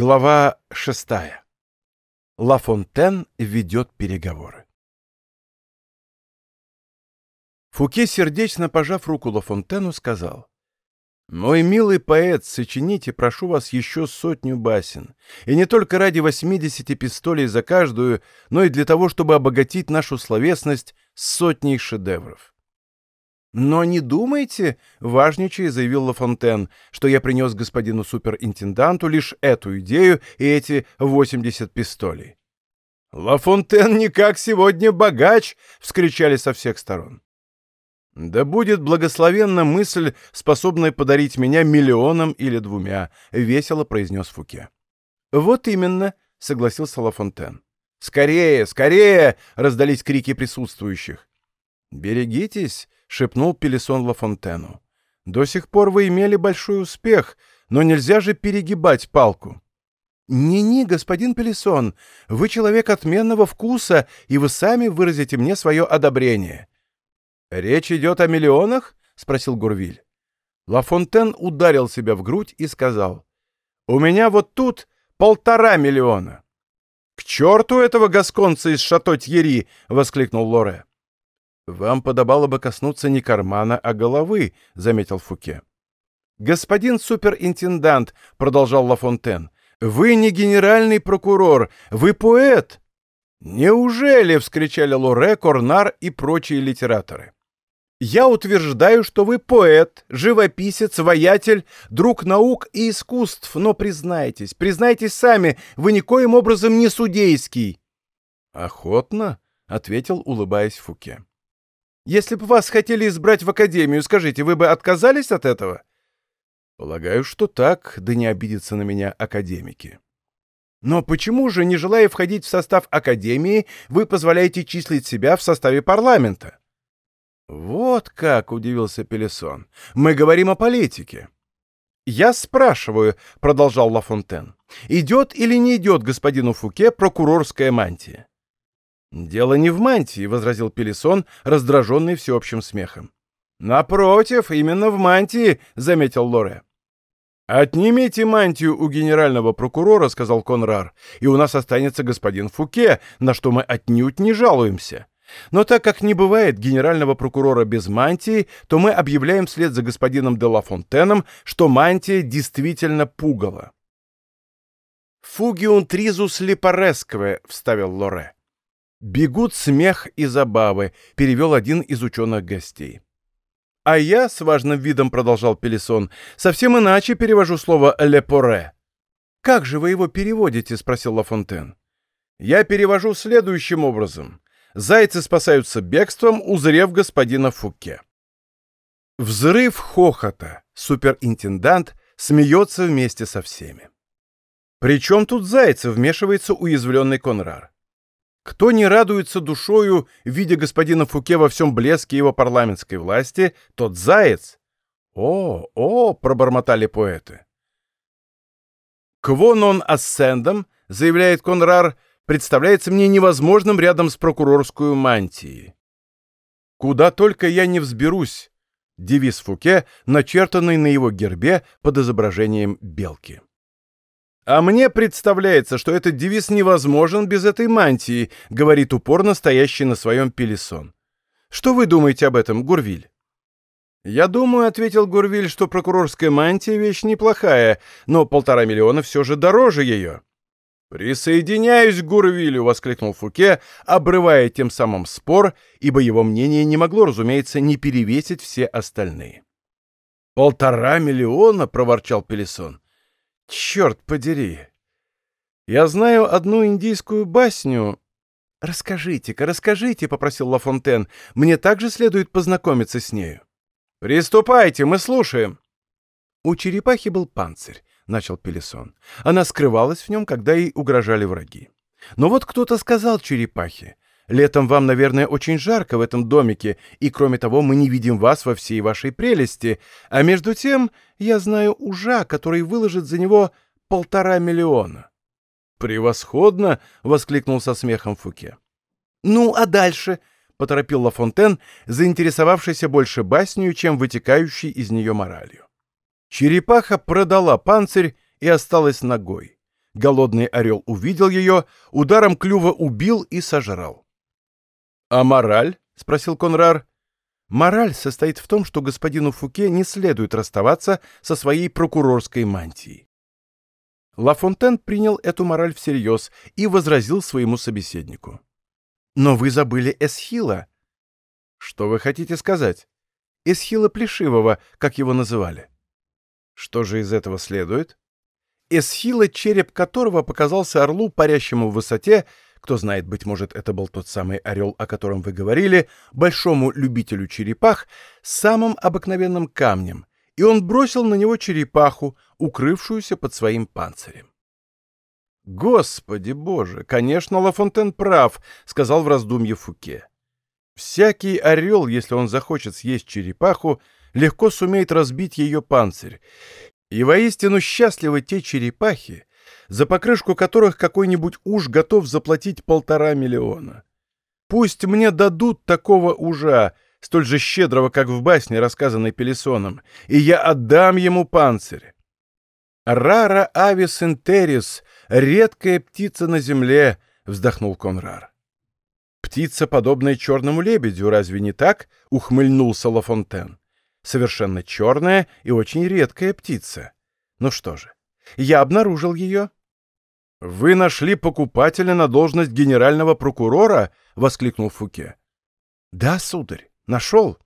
Глава шестая. Ла Фонтен ведет переговоры. Фуке, сердечно пожав руку Ла Фонтену, сказал, «Мой милый поэт, сочините, прошу вас, еще сотню басен, и не только ради восьмидесяти пистолей за каждую, но и для того, чтобы обогатить нашу словесность сотней шедевров». «Но не думайте, — важничая заявил Лафонтен, — что я принес господину суперинтенданту лишь эту идею и эти 80 пистолей». «Лафонтен никак сегодня богач!» — вскричали со всех сторон. «Да будет благословенна мысль, способная подарить меня миллионом или двумя», — весело произнес Фуке. «Вот именно», — согласился Лафонтен. «Скорее, скорее!» — раздались крики присутствующих. «Берегитесь!» — шепнул Пелесон Лафонтену. «До сих пор вы имели большой успех, но нельзя же перегибать палку». «Не-не, господин Пелесон, вы человек отменного вкуса, и вы сами выразите мне свое одобрение». «Речь идет о миллионах?» — спросил Гурвиль. Лафонтен ударил себя в грудь и сказал. «У меня вот тут полтора миллиона». «К черту этого гасконца из Шато-Тьери!» — воскликнул Лоре. «Вам подобало бы коснуться не кармана, а головы», — заметил Фуке. «Господин суперинтендант», — продолжал Лафонтен, — «вы не генеральный прокурор, вы поэт». «Неужели?» — вскричали Лоре, Корнар и прочие литераторы. «Я утверждаю, что вы поэт, живописец, воятель, друг наук и искусств, но признайтесь, признайтесь сами, вы никоим образом не судейский». «Охотно», — ответил, улыбаясь Фуке. Если бы вас хотели избрать в академию, скажите, вы бы отказались от этого? Полагаю, что так, да не обидятся на меня академики. Но почему же, не желая входить в состав академии, вы позволяете числить себя в составе парламента? Вот как, удивился Пелесон. Мы говорим о политике. «Я спрашиваю», — продолжал Лафонтен, — «идет или не идет господину Фуке прокурорская мантия?» «Дело не в мантии», — возразил Пелесон, раздраженный всеобщим смехом. «Напротив, именно в мантии», — заметил Лоре. «Отнимите мантию у генерального прокурора», — сказал Конрар, «и у нас останется господин Фуке, на что мы отнюдь не жалуемся. Но так как не бывает генерального прокурора без мантии, то мы объявляем вслед за господином де Ла Фонтеном, что мантия действительно пугало». «Фугиун тризус липарескве», — вставил Лоре. «Бегут смех и забавы», — перевел один из ученых гостей. «А я, с важным видом продолжал Пелесон, совсем иначе перевожу слово «лепоре». «Как же вы его переводите?» — спросил Лафонтен. «Я перевожу следующим образом. Зайцы спасаются бегством, узрев господина Фуке». Взрыв хохота. Суперинтендант смеется вместе со всеми. «Причем тут зайцы?» — вмешивается уязвленный Конрар. Кто не радуется душою, видя господина Фуке во всем блеске его парламентской власти, тот заяц. «О, о!» — пробормотали поэты. «Кво нон ассендом», — заявляет Конрар, — «представляется мне невозможным рядом с прокурорскую мантией». «Куда только я не взберусь», — девиз Фуке, начертанный на его гербе под изображением белки. «А мне представляется, что этот девиз невозможен без этой мантии», — говорит упорно стоящий на своем пелесон. «Что вы думаете об этом, Гурвиль?» «Я думаю», — ответил Гурвиль, — «что прокурорская мантия — вещь неплохая, но полтора миллиона все же дороже ее». «Присоединяюсь к Гурвилю!» — воскликнул Фуке, обрывая тем самым спор, ибо его мнение не могло, разумеется, не перевесить все остальные. «Полтора миллиона!» — проворчал Пелесон. Черт подери! Я знаю одну индийскую басню. Расскажите-ка, расскажите, — попросил Лафонтен. Мне также следует познакомиться с нею. Приступайте, мы слушаем. У черепахи был панцирь, — начал Пелесон. Она скрывалась в нем, когда ей угрожали враги. Но вот кто-то сказал черепахе, Летом вам, наверное, очень жарко в этом домике, и, кроме того, мы не видим вас во всей вашей прелести. А между тем, я знаю ужа, который выложит за него полтора миллиона». «Превосходно!» — воскликнул со смехом Фуке. «Ну, а дальше?» — поторопил Лафонтен, заинтересовавшийся больше баснью, чем вытекающей из нее моралью. Черепаха продала панцирь и осталась ногой. Голодный орел увидел ее, ударом клюва убил и сожрал. «А мораль?» — спросил Конрар. «Мораль состоит в том, что господину Фуке не следует расставаться со своей прокурорской мантией». Лафонтен принял эту мораль всерьез и возразил своему собеседнику. «Но вы забыли Эсхила». «Что вы хотите сказать?» «Эсхила Плешивого, как его называли». «Что же из этого следует?» Эсхила, череп которого показался орлу, парящему в высоте, кто знает, быть может, это был тот самый орел, о котором вы говорили, большому любителю черепах, самым обыкновенным камнем, и он бросил на него черепаху, укрывшуюся под своим панцирем. «Господи боже! Конечно, Лафонтен прав», — сказал в раздумье Фуке. «Всякий орел, если он захочет съесть черепаху, легко сумеет разбить ее панцирь, и воистину счастливы те черепахи, за покрышку которых какой-нибудь уж готов заплатить полтора миллиона. Пусть мне дадут такого ужа, столь же щедрого, как в басне, рассказанной Пелесоном, и я отдам ему панцирь. «Рара авис интерис, редкая птица на земле», — вздохнул Конрар. «Птица, подобная черному лебедю, разве не так?» — ухмыльнулся Лафонтен совершенно черная и очень редкая птица. Ну что же, я обнаружил ее. «Вы нашли покупателя на должность генерального прокурора?» — воскликнул Фуке. «Да, сударь, нашел».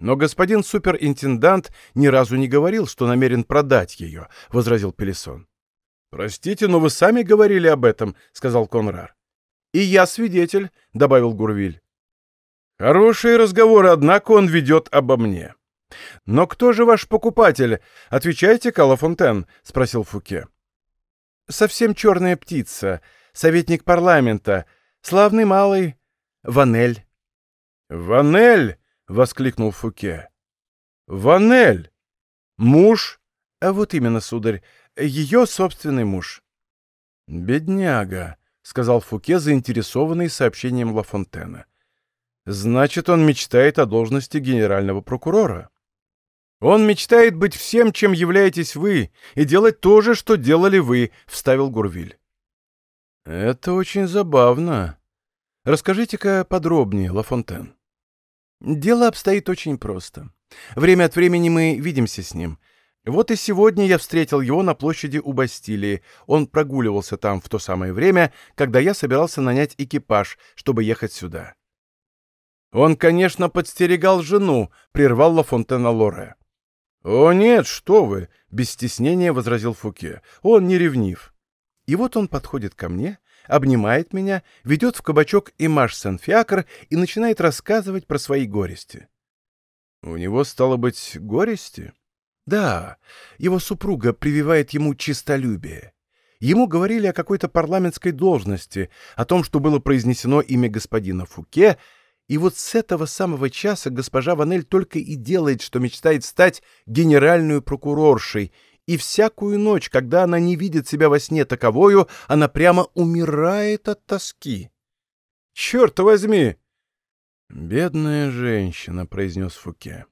«Но господин суперинтендант ни разу не говорил, что намерен продать ее», — возразил Пелесон. «Простите, но вы сами говорили об этом», — сказал Конрар. «И я свидетель», — добавил Гурвиль. «Хорошие разговоры, однако он ведет обо мне. «Но кто же ваш покупатель? Отвечайте, Калафонтен», — спросил Фуке. «Совсем черная птица, советник парламента, славный малый Ванель». «Ванель!» — воскликнул Фуке. «Ванель! Муж?» а «Вот именно, сударь, ее собственный муж». «Бедняга», — сказал Фуке, заинтересованный сообщением Лафонтена. «Значит, он мечтает о должности генерального прокурора». «Он мечтает быть всем, чем являетесь вы, и делать то же, что делали вы», — вставил Гурвиль. «Это очень забавно. Расскажите-ка подробнее, Лафонтен». «Дело обстоит очень просто. Время от времени мы видимся с ним. Вот и сегодня я встретил его на площади у Бастилии. Он прогуливался там в то самое время, когда я собирался нанять экипаж, чтобы ехать сюда». «Он, конечно, подстерегал жену», — прервал Лафонтена Лоре. «О нет, что вы!» — без стеснения возразил Фуке. «Он не ревнив». И вот он подходит ко мне, обнимает меня, ведет в кабачок Имаш Сен-Фиакр и начинает рассказывать про свои горести. «У него, стало быть, горести?» «Да, его супруга прививает ему чистолюбие». Ему говорили о какой-то парламентской должности, о том, что было произнесено имя господина Фуке, и вот с этого самого часа госпожа Ванель только и делает, что мечтает стать генеральной прокуроршей, и всякую ночь, когда она не видит себя во сне таковою, она прямо умирает от тоски. «Черт возьми!» «Бедная женщина», — произнес Фуке.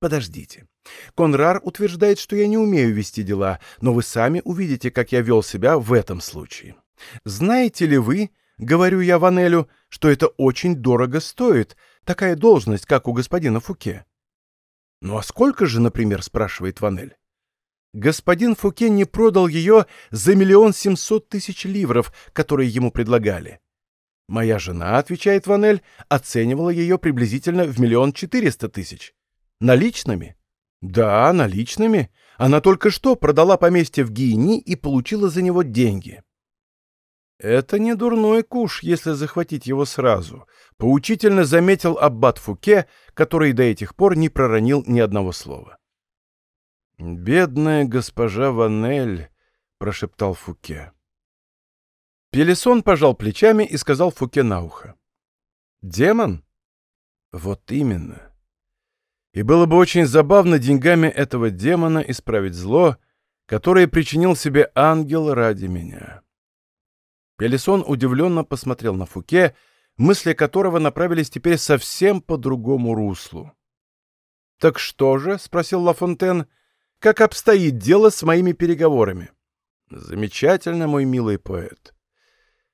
«Подождите. Конрар утверждает, что я не умею вести дела, но вы сами увидите, как я вел себя в этом случае. Знаете ли вы, Говорю я Ванелю, что это очень дорого стоит, такая должность, как у господина Фуке. «Ну а сколько же, например?» — спрашивает Ванель. Господин Фуке не продал ее за миллион семьсот тысяч ливров, которые ему предлагали. Моя жена, отвечает Ванель, оценивала ее приблизительно в миллион четыреста тысяч. Наличными? Да, наличными. Она только что продала поместье в Гиени и получила за него деньги. Это не дурной куш, если захватить его сразу, поучительно заметил аббат Фуке, который до этих пор не проронил ни одного слова. «Бедная госпожа Ванель», — прошептал Фуке. Пелесон пожал плечами и сказал Фуке на ухо. «Демон?» «Вот именно. И было бы очень забавно деньгами этого демона исправить зло, которое причинил себе ангел ради меня». Пелесон удивленно посмотрел на Фуке, мысли которого направились теперь совсем по другому руслу. «Так что же?» — спросил Лафонтен. «Как обстоит дело с моими переговорами?» Замечательно, мой милый поэт.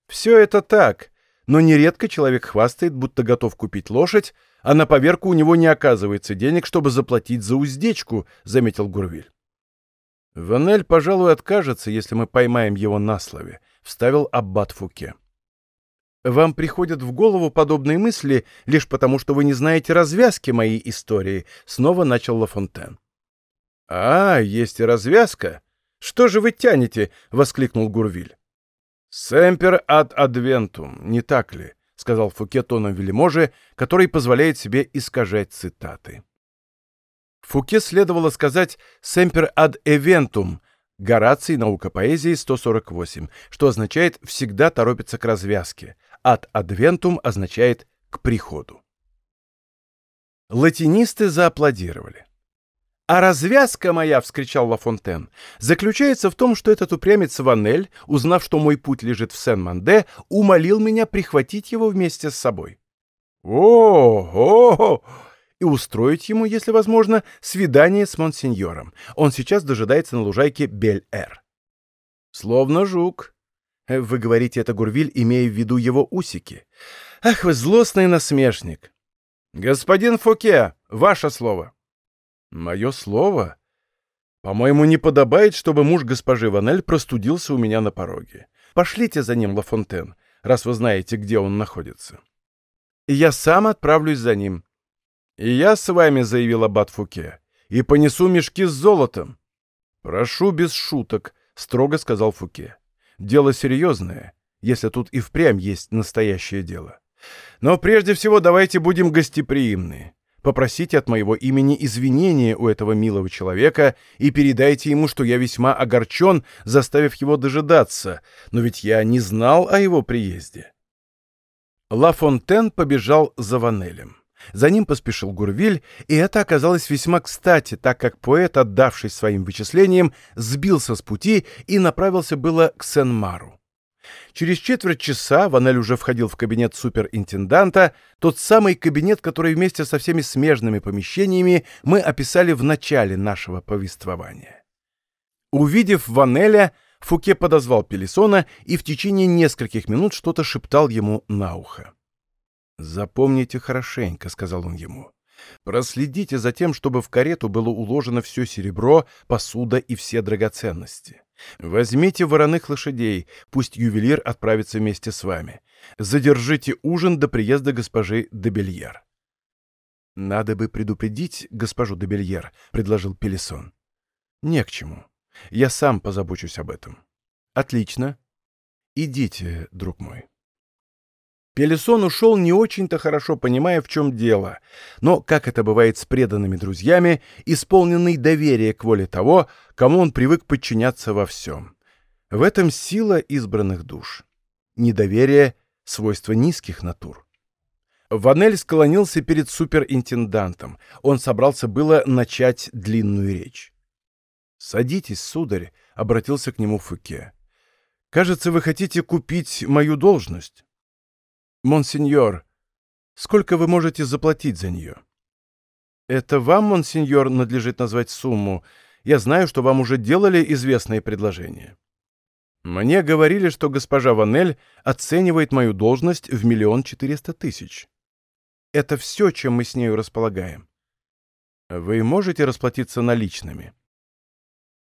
Все это так, но нередко человек хвастает, будто готов купить лошадь, а на поверку у него не оказывается денег, чтобы заплатить за уздечку, — заметил Гурвиль. Ванель, пожалуй, откажется, если мы поймаем его на слове, — вставил Аббат Фуке. Вам приходят в голову подобные мысли лишь потому, что вы не знаете развязки моей истории, — снова начал Лафонтен. — А, есть и развязка. Что же вы тянете? — воскликнул Гурвиль. — Семпер ад адвентум, не так ли? — сказал Фуке тоном вельможи, который позволяет себе искажать цитаты. Фуке следовало сказать «семпер ад эвентум», Гораций, наука поэзии, 148, что означает «всегда торопится к развязке», «ad adventum» означает «к приходу». Латинисты зааплодировали. «А развязка моя!» — вскричал Лафонтен. «Заключается в том, что этот упрямец Ванель, узнав, что мой путь лежит в Сен-Манде, умолил меня прихватить его вместе с собой». «О, о, и устроить ему, если возможно, свидание с монсеньором. Он сейчас дожидается на лужайке Бель-Эр». «Словно жук». «Вы говорите это, Гурвиль, имея в виду его усики. Ах, вы злостный насмешник!» «Господин Фоке, ваше слово!» «Мое слово?» «По-моему, не подобает, чтобы муж госпожи Ванель простудился у меня на пороге. Пошлите за ним, Лафонтен, раз вы знаете, где он находится». «И я сам отправлюсь за ним». «И я с вами», — заявил Аббат Фуке, — «и понесу мешки с золотом». «Прошу без шуток», — строго сказал Фуке. «Дело серьезное, если тут и впрямь есть настоящее дело. Но прежде всего давайте будем гостеприимны. Попросите от моего имени извинения у этого милого человека и передайте ему, что я весьма огорчен, заставив его дожидаться, но ведь я не знал о его приезде. Ла Фонтен побежал за Ванелем. За ним поспешил Гурвиль, и это оказалось весьма кстати, так как поэт, отдавшись своим вычислениям, сбился с пути и направился было к Сен-Мару. Через четверть часа Ванель уже входил в кабинет суперинтенданта, тот самый кабинет, который вместе со всеми смежными помещениями мы описали в начале нашего повествования. Увидев Ванеля, Фуке подозвал Пелесона и в течение нескольких минут что-то шептал ему на ухо. «Запомните хорошенько», — сказал он ему. «Проследите за тем, чтобы в карету было уложено все серебро, посуда и все драгоценности. Возьмите вороных лошадей, пусть ювелир отправится вместе с вами. Задержите ужин до приезда госпожи Дебельер. «Надо бы предупредить госпожу Дебельер», — предложил Пелесон. «Не к чему. Я сам позабочусь об этом». «Отлично. Идите, друг мой». Пелесон ушел не очень-то хорошо понимая, в чем дело, но, как это бывает с преданными друзьями, исполненный доверия к воле того, кому он привык подчиняться во всем. В этом сила избранных душ. Недоверие — свойство низких натур. Ванель склонился перед суперинтендантом. Он собрался было начать длинную речь. «Садитесь, сударь», — обратился к нему Фуке. «Кажется, вы хотите купить мою должность». «Монсеньор, сколько вы можете заплатить за нее?» «Это вам, монсеньор, надлежит назвать сумму. Я знаю, что вам уже делали известные предложения». «Мне говорили, что госпожа Ванель оценивает мою должность в миллион четыреста тысяч. Это все, чем мы с нею располагаем. Вы можете расплатиться наличными?»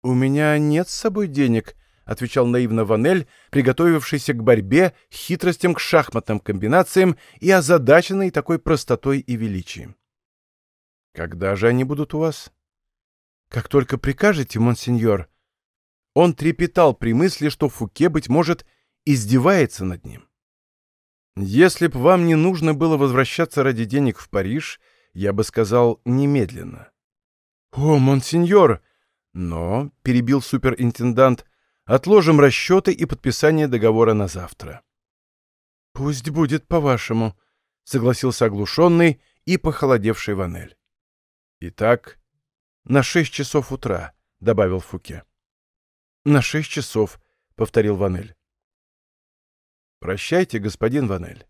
«У меня нет с собой денег», отвечал наивно Ванель, приготовившийся к борьбе, хитростям к шахматным комбинациям и озадаченный такой простотой и величием. «Когда же они будут у вас?» «Как только прикажете, монсеньор». Он трепетал при мысли, что Фуке, быть может, издевается над ним. «Если б вам не нужно было возвращаться ради денег в Париж, я бы сказал немедленно». «О, монсеньор!» «Но», — перебил суперинтендант, Отложим расчеты и подписание договора на завтра. — Пусть будет по-вашему, — согласился оглушенный и похолодевший Ванель. — Итак, на шесть часов утра, — добавил Фуке. — На шесть часов, — повторил Ванель. — Прощайте, господин Ванель.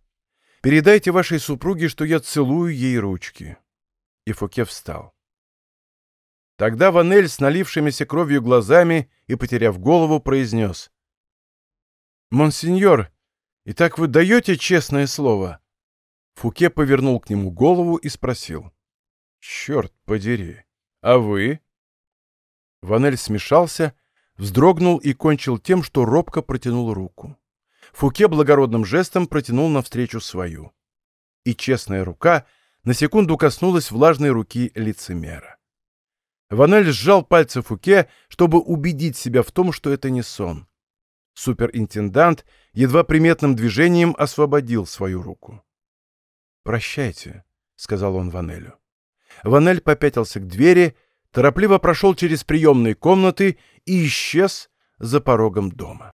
Передайте вашей супруге, что я целую ей ручки. И Фуке встал. Тогда Ванель с налившимися кровью глазами и, потеряв голову, произнес. «Монсеньор, итак вы даете честное слово?» Фуке повернул к нему голову и спросил. «Черт подери! А вы?» Ванель смешался, вздрогнул и кончил тем, что робко протянул руку. Фуке благородным жестом протянул навстречу свою. И честная рука на секунду коснулась влажной руки лицемера. Ванель сжал пальцы Фуке, чтобы убедить себя в том, что это не сон. Суперинтендант едва приметным движением освободил свою руку. «Прощайте», — сказал он Ванелю. Ванель попятился к двери, торопливо прошел через приемные комнаты и исчез за порогом дома.